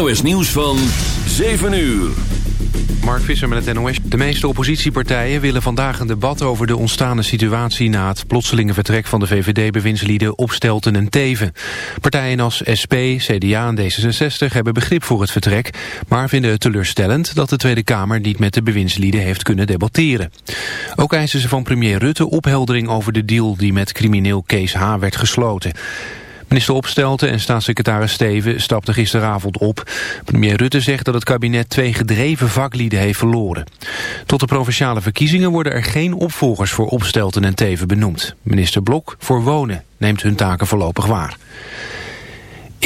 NOS Nieuws van 7 uur. Mark Visser met het NOS. De meeste oppositiepartijen willen vandaag een debat over de ontstane situatie... na het plotselinge vertrek van de VVD-bewindslieden Opstelten en Teven. Partijen als SP, CDA en D66 hebben begrip voor het vertrek... maar vinden het teleurstellend dat de Tweede Kamer niet met de bewindslieden heeft kunnen debatteren. Ook eisen ze van premier Rutte opheldering over de deal die met crimineel Kees H. werd gesloten. Minister Opstelten en staatssecretaris Steven stapten gisteravond op. Premier Rutte zegt dat het kabinet twee gedreven vaklieden heeft verloren. Tot de provinciale verkiezingen worden er geen opvolgers voor Opstelten en Teven benoemd. Minister Blok voor Wonen neemt hun taken voorlopig waar.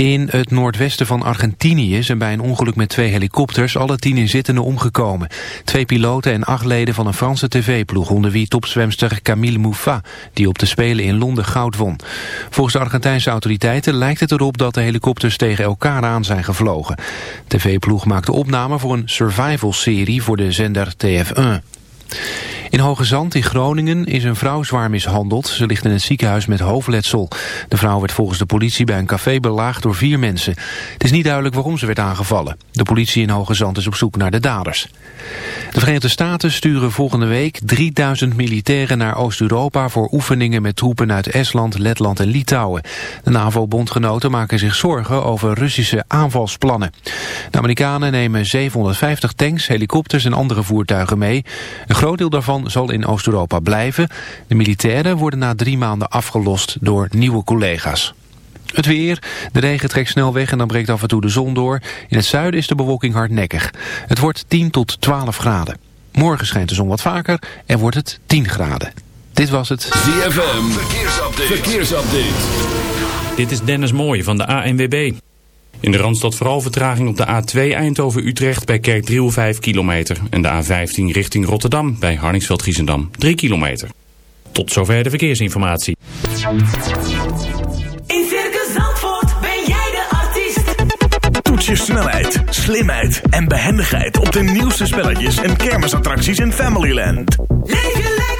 In het noordwesten van Argentinië zijn bij een ongeluk met twee helikopters alle tien inzittenden omgekomen. Twee piloten en acht leden van een Franse tv-ploeg onder wie topzwemster Camille Mouffat, die op de Spelen in Londen goud won. Volgens de Argentijnse autoriteiten lijkt het erop dat de helikopters tegen elkaar aan zijn gevlogen. Tv-ploeg maakte opname voor een survival-serie voor de zender TF1. In Hoge Zand in Groningen is een vrouw zwaar mishandeld. Ze ligt in het ziekenhuis met hoofdletsel. De vrouw werd volgens de politie bij een café belaagd door vier mensen. Het is niet duidelijk waarom ze werd aangevallen. De politie in Hoge Zand is op zoek naar de daders. De Verenigde Staten sturen volgende week 3000 militairen naar Oost-Europa... voor oefeningen met troepen uit Estland, Letland en Litouwen. De NAVO-bondgenoten maken zich zorgen over Russische aanvalsplannen. De Amerikanen nemen 750 tanks, helikopters en andere voertuigen mee. Een groot deel daarvan zal in Oost-Europa blijven. De militairen worden na drie maanden afgelost door nieuwe collega's. Het weer. De regen trekt snel weg en dan breekt af en toe de zon door. In het zuiden is de bewolking hardnekkig. Het wordt 10 tot 12 graden. Morgen schijnt de zon wat vaker en wordt het 10 graden. Dit was het ZFM. Verkeersupdate. Verkeersupdate. Dit is Dennis Mooij van de ANWB. In de Randstad vooral vertraging op de A2 Eindhoven-Utrecht bij Kerkdriel 5 kilometer. En de A15 richting Rotterdam bij Harningsveld-Giezendam 3 kilometer. Tot zover de verkeersinformatie. In Circus Zandvoort ben jij de artiest. Toets je snelheid, slimheid en behendigheid op de nieuwste spelletjes en kermisattracties in Familyland. Leef je lekker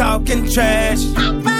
talking trash.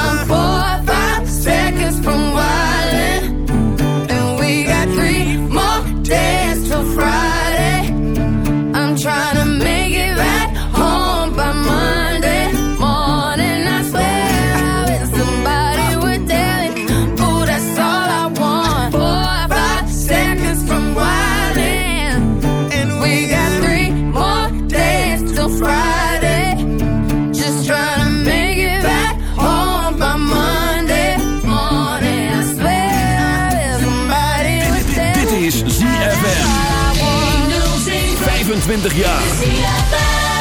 25 jaar.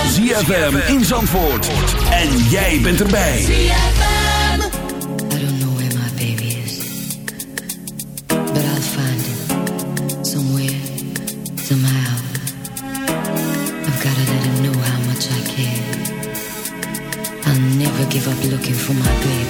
ZFM in Zandvoort. En jij bent erbij. Baby is. I've gotta let him know how much I care. I'll never give up looking for my baby.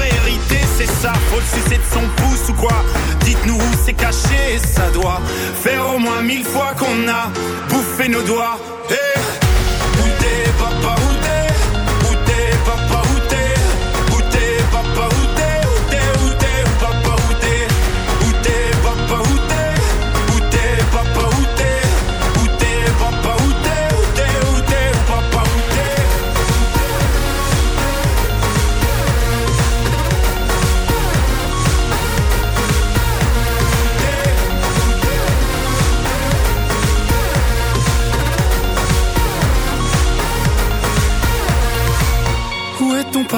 le sucer de son pouce ou quoi. Dites-nous où c'est caché, ça doit Faire au moins mille fois qu'on a bouffé nos doigts. Eh, Où papa, où t'es?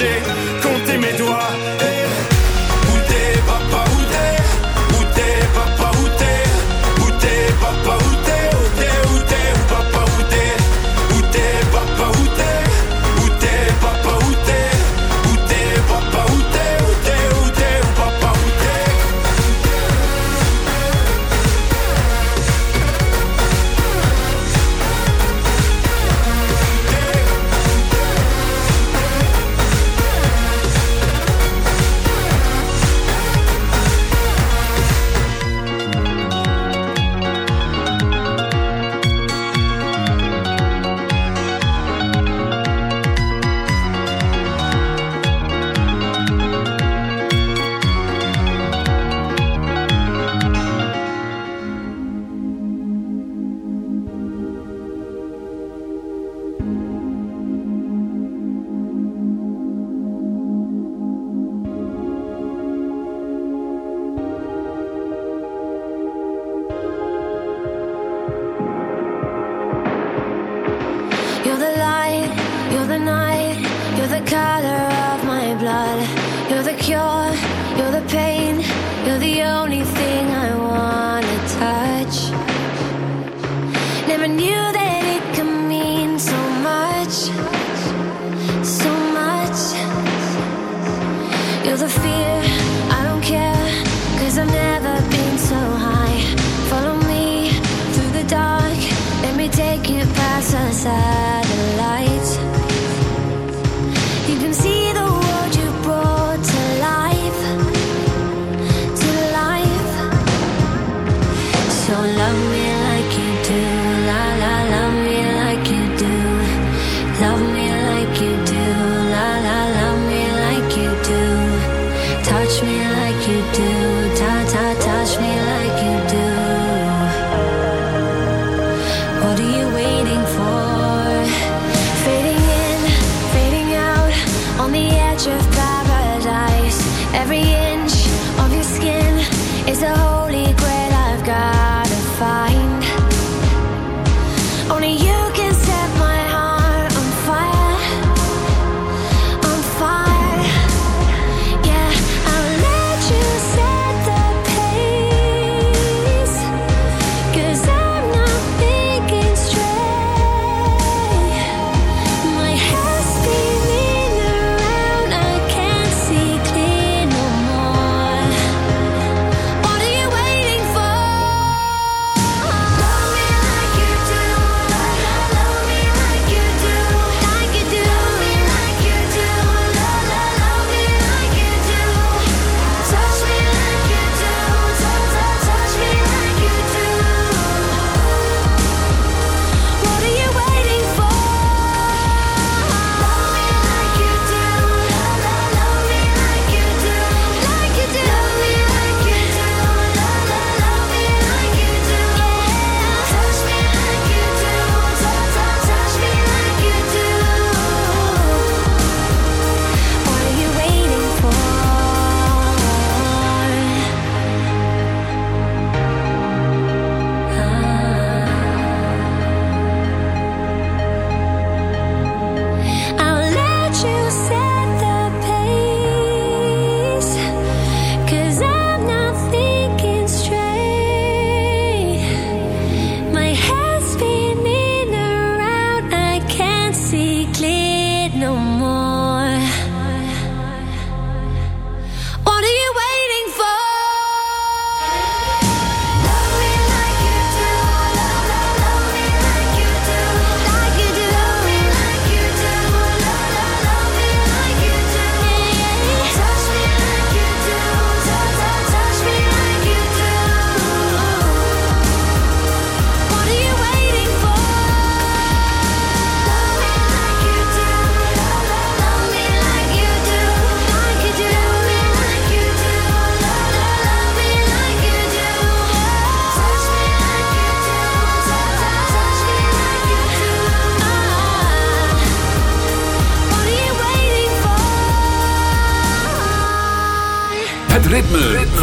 marcher, compter mes doigts.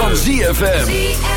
Van ZFM.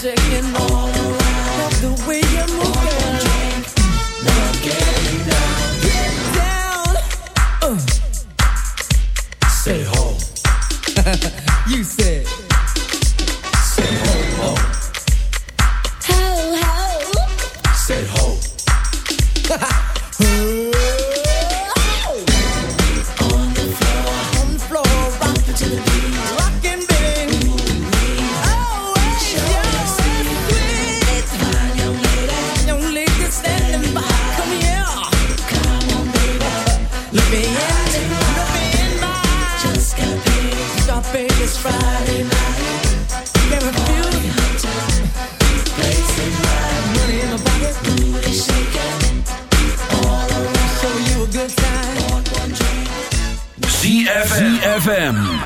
second more.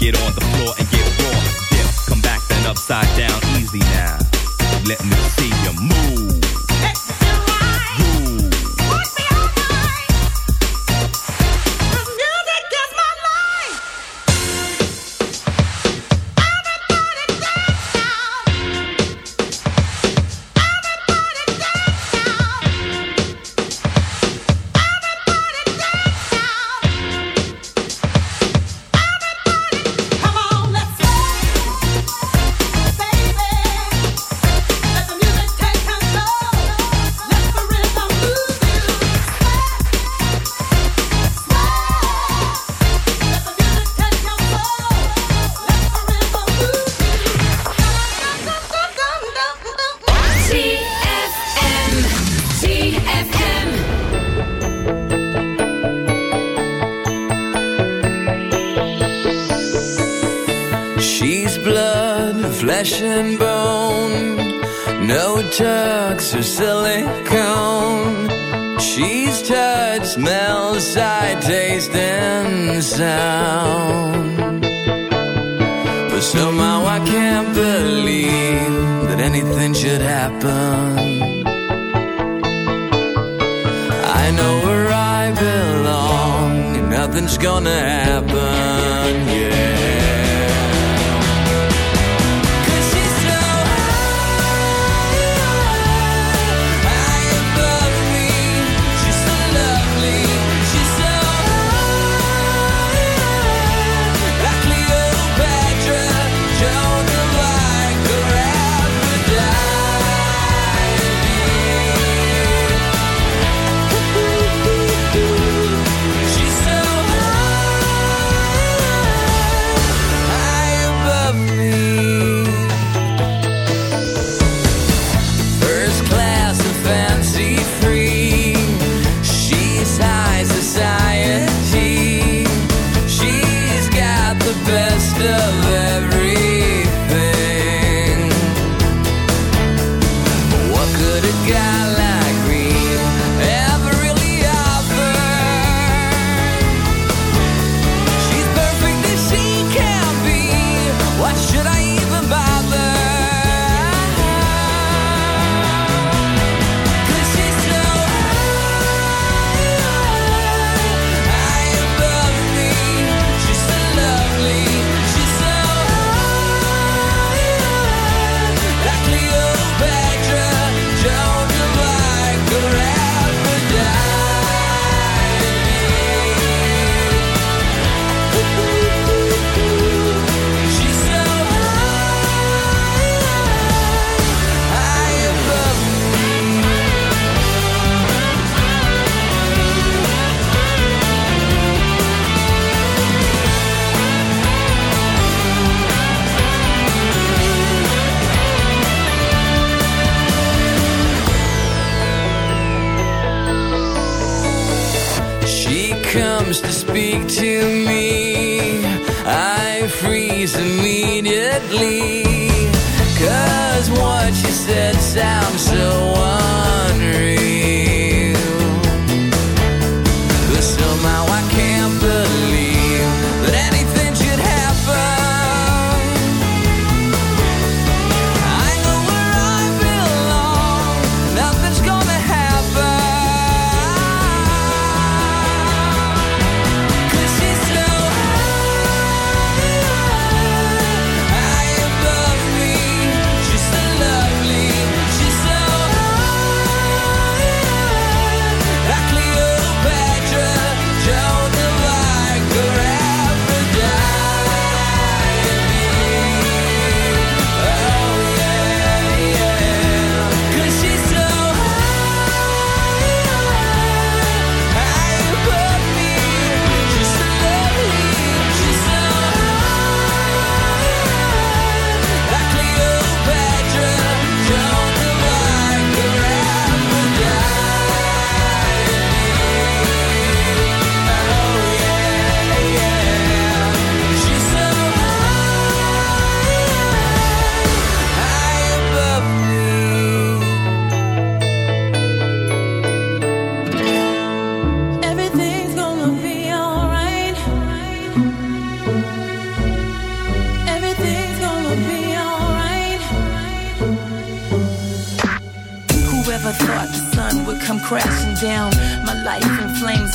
Get on the floor and get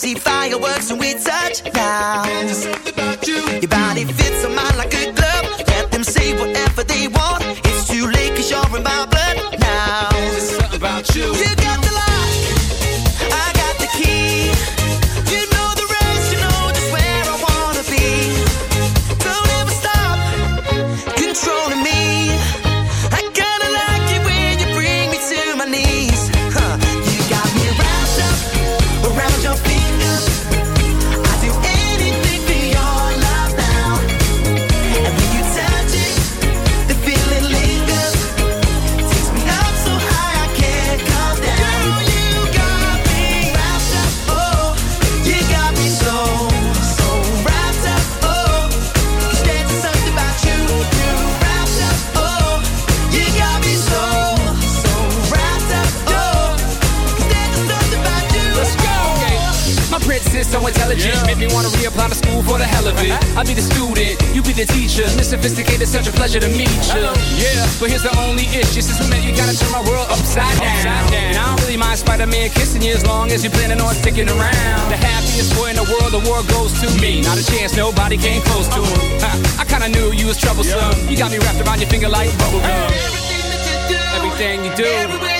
see fireworks and we touch now. There's something about you. Your body fits on mind like a glove. Let them say whatever they want. It's too late 'cause you're in my blood now. There's something about you. you long as you're planning on sticking around. The happiest boy in the world, the world goes to me. Not a chance, nobody came close to him. I kinda knew you was troublesome. You got me wrapped around your finger like bubblegum. Everything that you do. Everything you do.